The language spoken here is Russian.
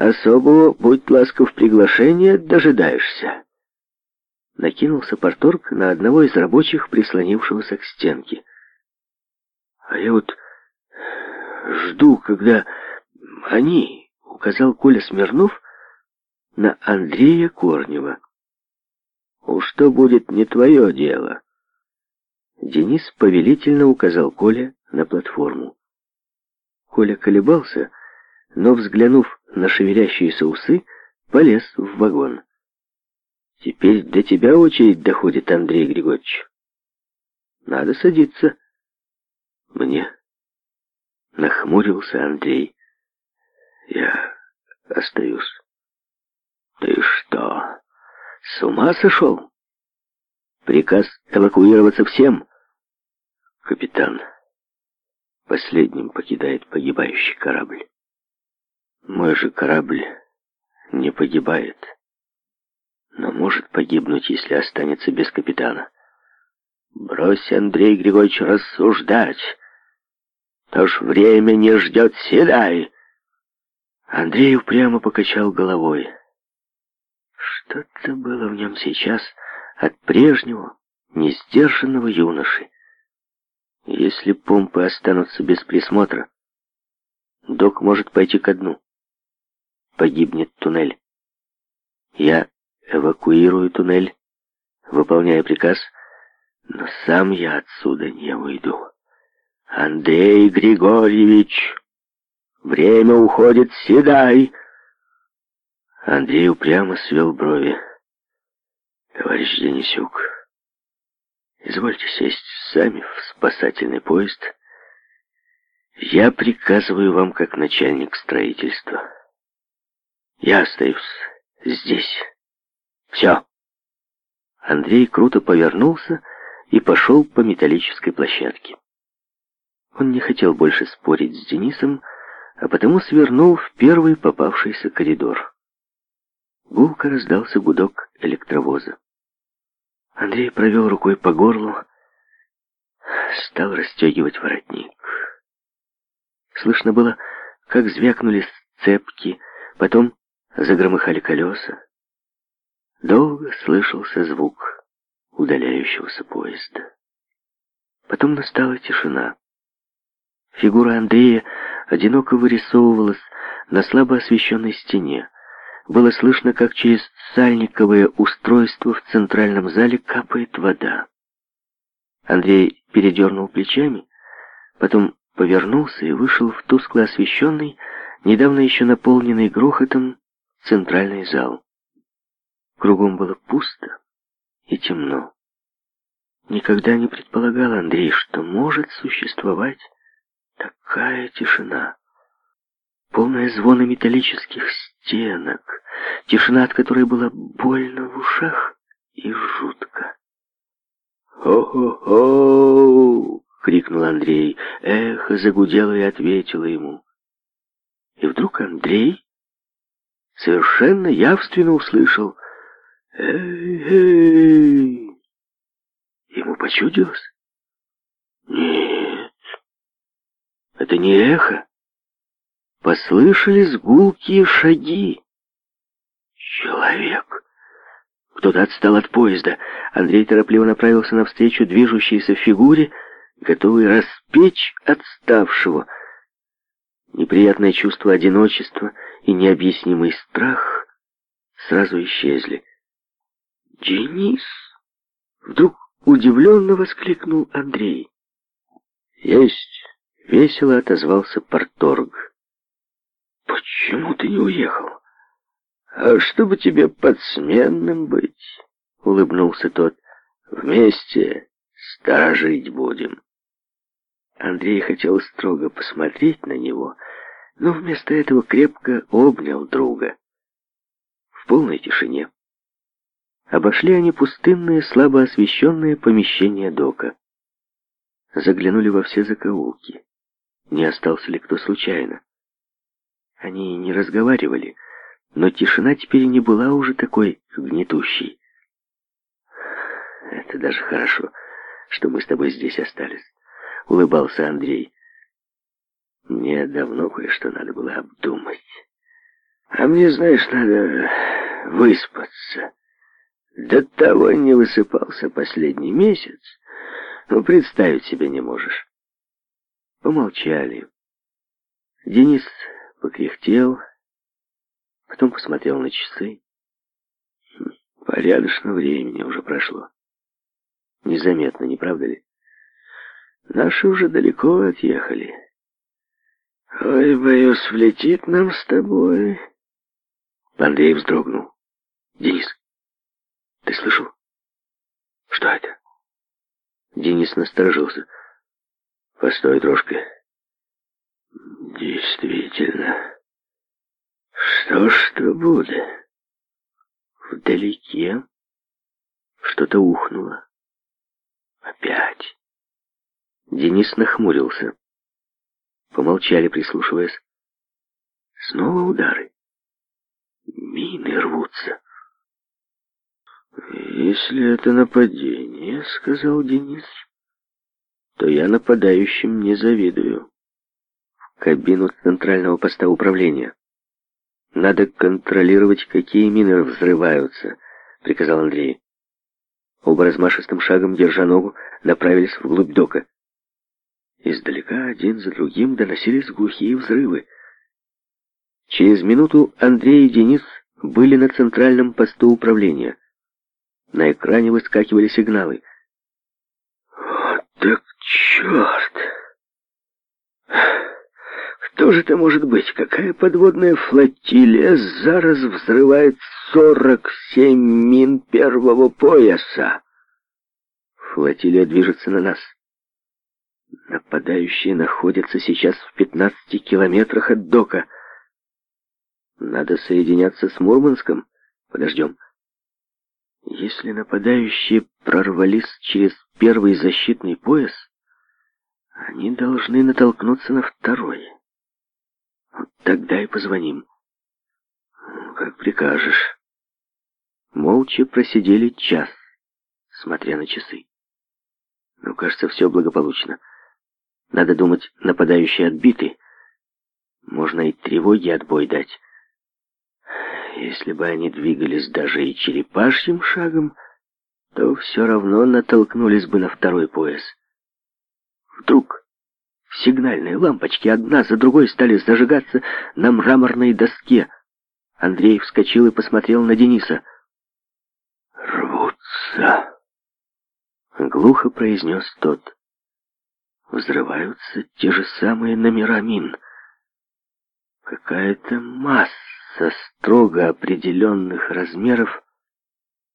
Особого, будь ласков, приглашения дожидаешься. Накинулся Порторг на одного из рабочих, прислонившегося к стенке. А я вот жду, когда они, указал Коля Смирнов на Андрея Корнева. Уж что будет не твое дело. Денис повелительно указал Коля на платформу. Коля колебался, но, взглянув на шевелящиеся усы, полез в вагон. «Теперь до тебя очередь доходит, Андрей Григорьевич. Надо садиться». «Мне?» — нахмурился Андрей. «Я остаюсь». «Ты что, с ума сошел?» «Приказ эвакуироваться всем?» «Капитан, последним покидает погибающий корабль». Мой же корабль не погибает, но может погибнуть, если останется без капитана. Брось, Андрей Григорьевич, рассуждать. То ж время не ждет, седай. Андрей упрямо покачал головой. Что-то было в нем сейчас от прежнего, несдержанного юноши. Если помпы останутся без присмотра, док может пойти ко дну погибнет туннель. Я эвакуирую туннель, выполняя приказ, но сам я отсюда не уйду. Андрей Григорьевич, время уходит, седай! Андрей упрямо свел брови. Товарищ Денисюк, извольте сесть сами в спасательный поезд. Я приказываю вам как начальник строительства. Я остаюсь здесь. Все. Андрей круто повернулся и пошел по металлической площадке. Он не хотел больше спорить с Денисом, а потому свернул в первый попавшийся коридор. Гулко раздался гудок электровоза. Андрей провел рукой по горлу, стал расстегивать воротник. Слышно было, как звякнули сцепки, потом загромыхали колеса. Долго слышался звук удаляющегося поезда. Потом настала тишина. Фигура Андрея одиноко вырисовывалась на слабо освещенной стене. Было слышно, как через сальниковое устройство в центральном зале капает вода. Андрей передернул плечами, потом повернулся и вышел в тускло освещенный, недавно еще наполненный грохотом, центральный зал. Кругом было пусто и темно. Никогда не предполагал Андрей, что может существовать такая тишина. Полная звона металлических стенок, тишина, от которой было больно в ушах и жутко. «Хо-хо-хо!» — крикнул Андрей. Эхо загудело и ответило ему. И вдруг Андрей совершенно явственно услышал «Эй-эй!». Ему почудилось? Нет, это не эхо. Послышались гулкие шаги. Человек. Кто-то отстал от поезда. Андрей торопливо направился навстречу движущейся фигуре, готовый распечь отставшего — Неприятное чувство одиночества и необъяснимый страх сразу исчезли. «Денис!» — вдруг удивленно воскликнул Андрей. «Есть!» — весело отозвался Порторг. «Почему ты не уехал?» «А чтобы тебе подсменным быть?» — улыбнулся тот. «Вместе сторожить будем». Андрей хотел строго посмотреть на него — но вместо этого крепко обнял друга. В полной тишине. Обошли они пустынные, слабо освещенные помещения дока. Заглянули во все закоулки. Не остался ли кто случайно? Они не разговаривали, но тишина теперь не была уже такой гнетущей. «Это даже хорошо, что мы с тобой здесь остались», — улыбался Андрей. Мне давно кое-что надо было обдумать. А мне, знаешь, надо выспаться. До того не высыпался последний месяц. Ну, представить себе не можешь. Помолчали. Денис покряхтел, потом посмотрел на часы. Порядочно времени уже прошло. Незаметно, не правда ли? Наши уже далеко отъехали. «Ой, боюсь, влетит нам с тобой». Андрей вздрогнул. «Денис, ты слышал? Что это?» Денис насторожился. «Постой, дружка. «Действительно, что ж то будет?» Вдалеке что-то ухнуло. «Опять». Денис нахмурился. Помолчали, прислушиваясь. Снова удары. Мины рвутся. «Если это нападение, — сказал Денис, — то я нападающим не завидую. В кабину центрального поста управления. Надо контролировать, какие мины взрываются, — приказал Андрей. Оба размашистым шагом, держа ногу, направились вглубь дока. Издалека один за другим доносились глухие взрывы. Через минуту Андрей и Денис были на центральном посту управления. На экране выскакивали сигналы. «Вот так черт! Кто же это может быть? Какая подводная флотилия зараз взрывает 47 мин первого пояса?» «Флотилия движется на нас», Нападающие находятся сейчас в 15 километрах от дока. Надо соединяться с Мурманском. Подождем. Если нападающие прорвались через первый защитный пояс, они должны натолкнуться на второй. Вот тогда и позвоним. Ну, как прикажешь. Молча просидели час, смотря на часы. Но, кажется, все благополучно. Надо думать, нападающие отбиты. Можно и тревоги отбой дать. Если бы они двигались даже и черепашьим шагом, то все равно натолкнулись бы на второй пояс. Вдруг сигнальные лампочки одна за другой стали зажигаться на мраморной доске. Андрей вскочил и посмотрел на Дениса. «Рвутся!» — глухо произнес тот взрываются те же самые номера мин. Какая-то масса строго определенных размеров